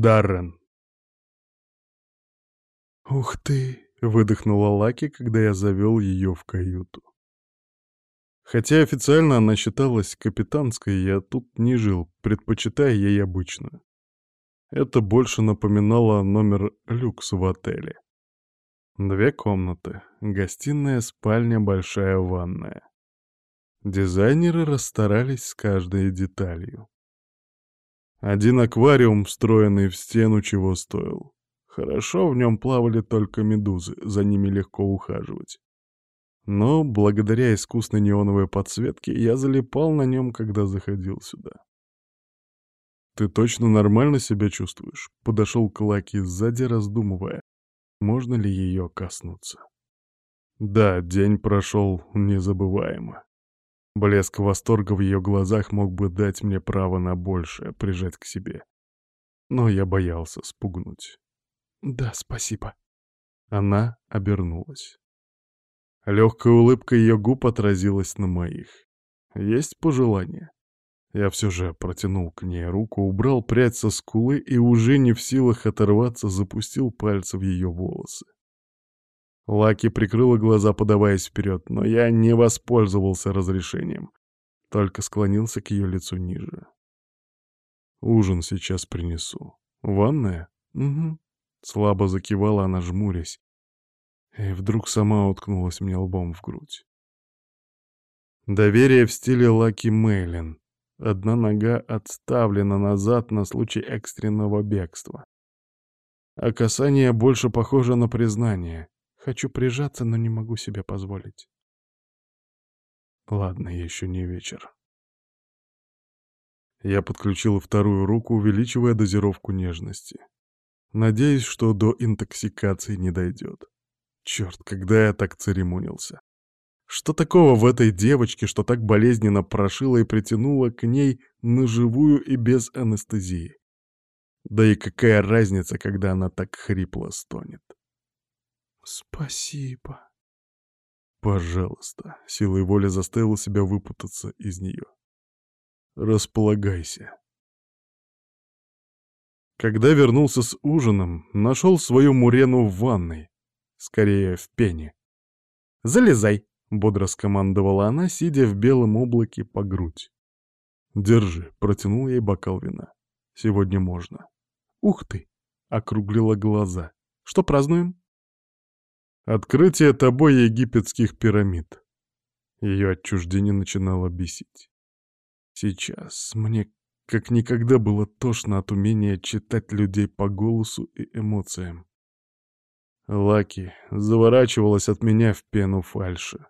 Даррен. «Ух ты!» — выдохнула Лаки, когда я завел ее в каюту. Хотя официально она считалась капитанской, я тут не жил, предпочитая ей обычную. Это больше напоминало номер люкс в отеле. Две комнаты, гостиная, спальня, большая ванная. Дизайнеры расстарались с каждой деталью. Один аквариум, встроенный в стену, чего стоил. Хорошо, в нем плавали только медузы, за ними легко ухаживать. Но благодаря искусной неоновой подсветке я залипал на нем, когда заходил сюда. «Ты точно нормально себя чувствуешь?» — подошел к Лаки сзади, раздумывая, можно ли ее коснуться. Да, день прошел незабываемо. Блеск восторга в ее глазах мог бы дать мне право на большее, прижать к себе. Но я боялся спугнуть. «Да, спасибо». Она обернулась. Легкая улыбка ее губ отразилась на моих. Есть пожелание? Я все же протянул к ней руку, убрал прядь со скулы и уже не в силах оторваться, запустил пальцы в ее волосы. Лаки прикрыла глаза, подаваясь вперед, но я не воспользовался разрешением, только склонился к ее лицу ниже. «Ужин сейчас принесу. Ванная?» «Угу». Слабо закивала она, жмурясь, и вдруг сама уткнулась мне лбом в грудь. Доверие в стиле Лаки Мейлин. Одна нога отставлена назад на случай экстренного бегства. А касание больше похоже на признание. Хочу прижаться, но не могу себе позволить. Ладно, еще не вечер. Я подключил вторую руку, увеличивая дозировку нежности. Надеюсь, что до интоксикации не дойдет. Черт, когда я так церемонился. Что такого в этой девочке, что так болезненно прошила и притянула к ней на живую и без анестезии? Да и какая разница, когда она так хрипло стонет? «Спасибо». «Пожалуйста», — силой воли заставил себя выпутаться из нее. «Располагайся». Когда вернулся с ужином, нашел свою Мурену в ванной, Скорее, в пене. «Залезай!» — бодро скомандовала она, сидя в белом облаке по грудь. «Держи», — протянул ей бокал вина. «Сегодня можно». «Ух ты!» — округлила глаза. «Что празднуем?» «Открытие тобой египетских пирамид». Ее отчуждение начинало бесить. Сейчас мне как никогда было тошно от умения читать людей по голосу и эмоциям. Лаки заворачивалась от меня в пену фальши.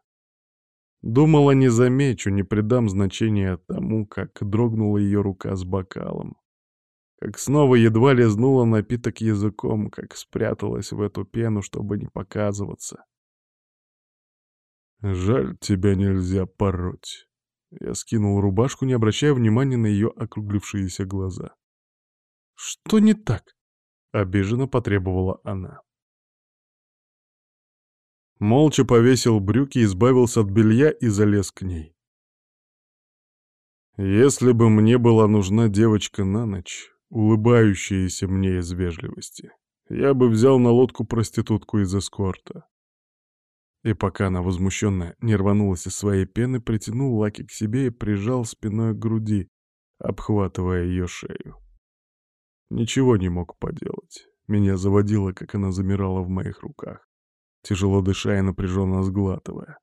Думала, не замечу, не придам значения тому, как дрогнула ее рука с бокалом. Как снова едва лизнула напиток языком, как спряталась в эту пену, чтобы не показываться. «Жаль, тебя нельзя пороть». Я скинул рубашку, не обращая внимания на ее округлившиеся глаза. «Что не так?» — обиженно потребовала она. Молча повесил брюки, избавился от белья и залез к ней. Если бы мне была нужна девочка на ночь, улыбающаяся мне из вежливости, я бы взял на лодку проститутку из эскорта. И пока она возмущенно не рванулась из своей пены, притянул Лаки к себе и прижал спиной к груди, обхватывая ее шею. Ничего не мог поделать. Меня заводило, как она замирала в моих руках тяжело дыша и напряженно сглатывая.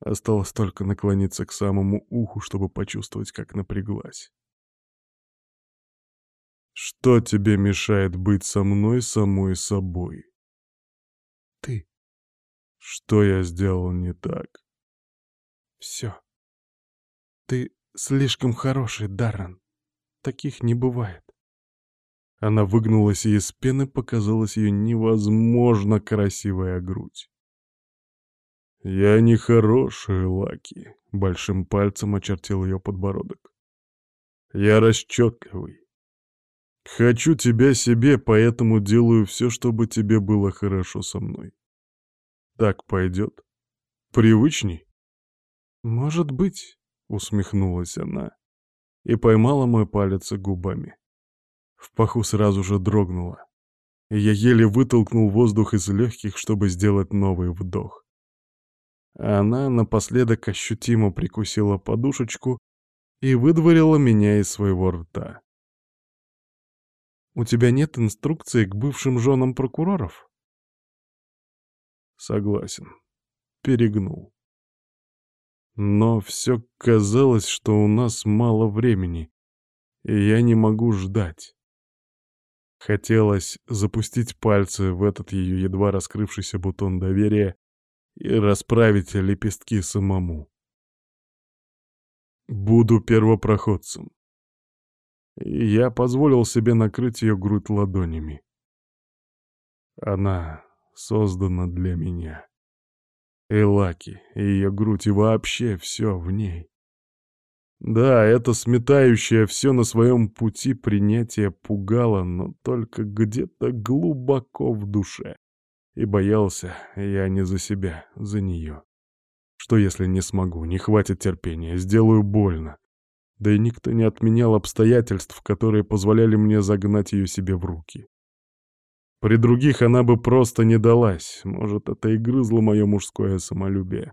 Осталось только наклониться к самому уху, чтобы почувствовать, как напряглась. «Что тебе мешает быть со мной самой собой?» «Ты». «Что я сделал не так?» «Все. Ты слишком хороший, Даррен. Таких не бывает. Она выгнулась, и из пены показалась ее невозможно красивая грудь. «Я не хороший, Лаки», — большим пальцем очертил ее подбородок. «Я расчетливый. Хочу тебя себе, поэтому делаю все, чтобы тебе было хорошо со мной. Так пойдет? Привычней?» «Может быть», — усмехнулась она и поймала мой палец губами. В паху сразу же дрогнуло. И я еле вытолкнул воздух из легких, чтобы сделать новый вдох. Она напоследок ощутимо прикусила подушечку и выдворила меня из своего рта. «У тебя нет инструкции к бывшим женам прокуроров?» «Согласен. Перегнул. Но все казалось, что у нас мало времени, и я не могу ждать. Хотелось запустить пальцы в этот ее едва раскрывшийся бутон доверия и расправить лепестки самому. Буду первопроходцем. Я позволил себе накрыть ее грудь ладонями. Она создана для меня. И Лаки, и ее грудь, и вообще все в ней. Да, это сметающее все на своем пути принятие пугало, но только где-то глубоко в душе. И боялся я не за себя, за нее. Что если не смогу, не хватит терпения, сделаю больно? Да и никто не отменял обстоятельств, которые позволяли мне загнать ее себе в руки. При других она бы просто не далась, может, это и грызло мое мужское самолюбие.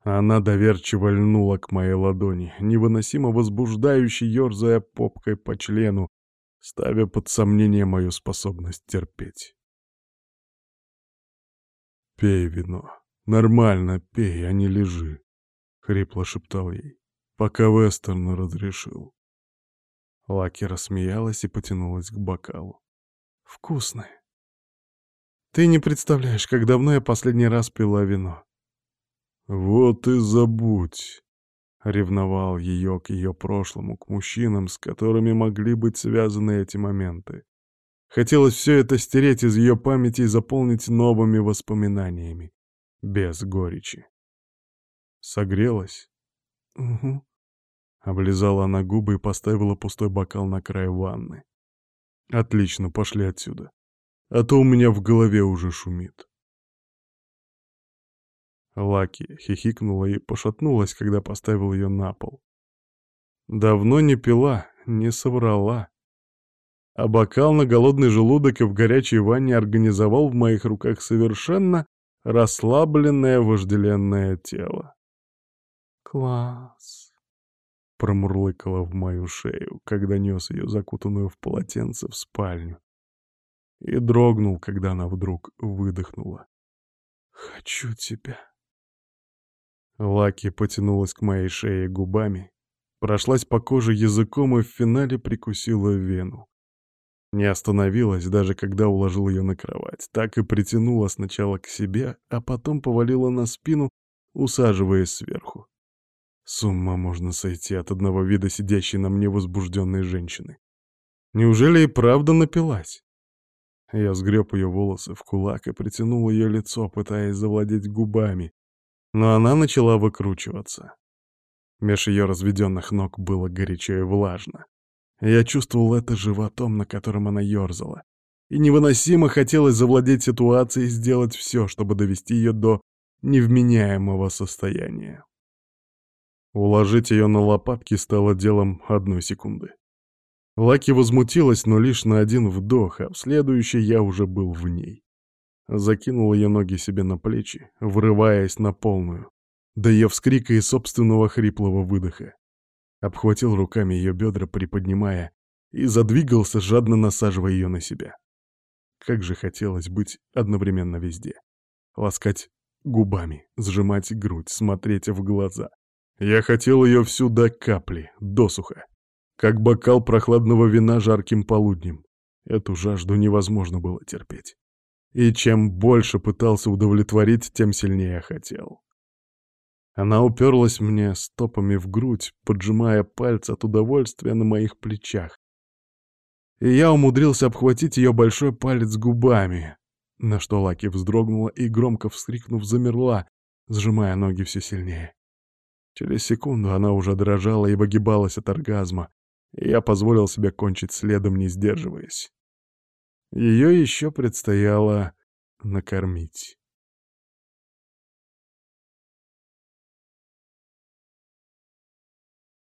Она доверчиво льнула к моей ладони, невыносимо возбуждающе ерзая попкой по члену, ставя под сомнение мою способность терпеть. «Пей вино. Нормально пей, а не лежи», — хрипло шептал ей, пока Вестерн разрешил. Лаки рассмеялась и потянулась к бокалу. «Вкусное. Ты не представляешь, как давно я последний раз пила вино». «Вот и забудь», — ревновал ее к ее прошлому, к мужчинам, с которыми могли быть связаны эти моменты. Хотелось все это стереть из ее памяти и заполнить новыми воспоминаниями, без горечи. Согрелась? Угу. Облизала она губы и поставила пустой бокал на край ванны. Отлично, пошли отсюда. А то у меня в голове уже шумит. Лаки хихикнула и пошатнулась, когда поставил ее на пол. Давно не пила, не соврала а бокал на голодный желудок и в горячей ванне организовал в моих руках совершенно расслабленное вожделенное тело. «Класс!» — промурлыкала в мою шею, когда нес ее закутанную в полотенце в спальню. И дрогнул, когда она вдруг выдохнула. «Хочу тебя!» Лаки потянулась к моей шее губами, прошлась по коже языком и в финале прикусила вену. Не остановилась, даже когда уложил ее на кровать. Так и притянула сначала к себе, а потом повалила на спину, усаживаясь сверху. С ума можно сойти от одного вида сидящей на мне возбужденной женщины. Неужели и правда напилась? Я сгреб ее волосы в кулак и притянул ее лицо, пытаясь завладеть губами, но она начала выкручиваться. Меж ее разведенных ног было горячо и влажно. Я чувствовал это животом, на котором она ерзала. И невыносимо хотелось завладеть ситуацией и сделать все, чтобы довести ее до невменяемого состояния. Уложить ее на лопатки стало делом одной секунды. Лаки возмутилась, но лишь на один вдох, а в следующий я уже был в ней. Закинул ее ноги себе на плечи, врываясь на полную, до ее вскрика и собственного хриплого выдоха обхватил руками ее бедра, приподнимая, и задвигался, жадно насаживая ее на себя. Как же хотелось быть одновременно везде. Ласкать губами, сжимать грудь, смотреть в глаза. Я хотел ее всю до капли, досуха. Как бокал прохладного вина жарким полуднем. Эту жажду невозможно было терпеть. И чем больше пытался удовлетворить, тем сильнее хотел. Она уперлась мне стопами в грудь, поджимая пальцы от удовольствия на моих плечах. И я умудрился обхватить ее большой палец губами, на что Лаки вздрогнула и, громко вскрикнув, замерла, сжимая ноги все сильнее. Через секунду она уже дрожала и выгибалась от оргазма, и я позволил себе кончить следом, не сдерживаясь. Ее еще предстояло накормить.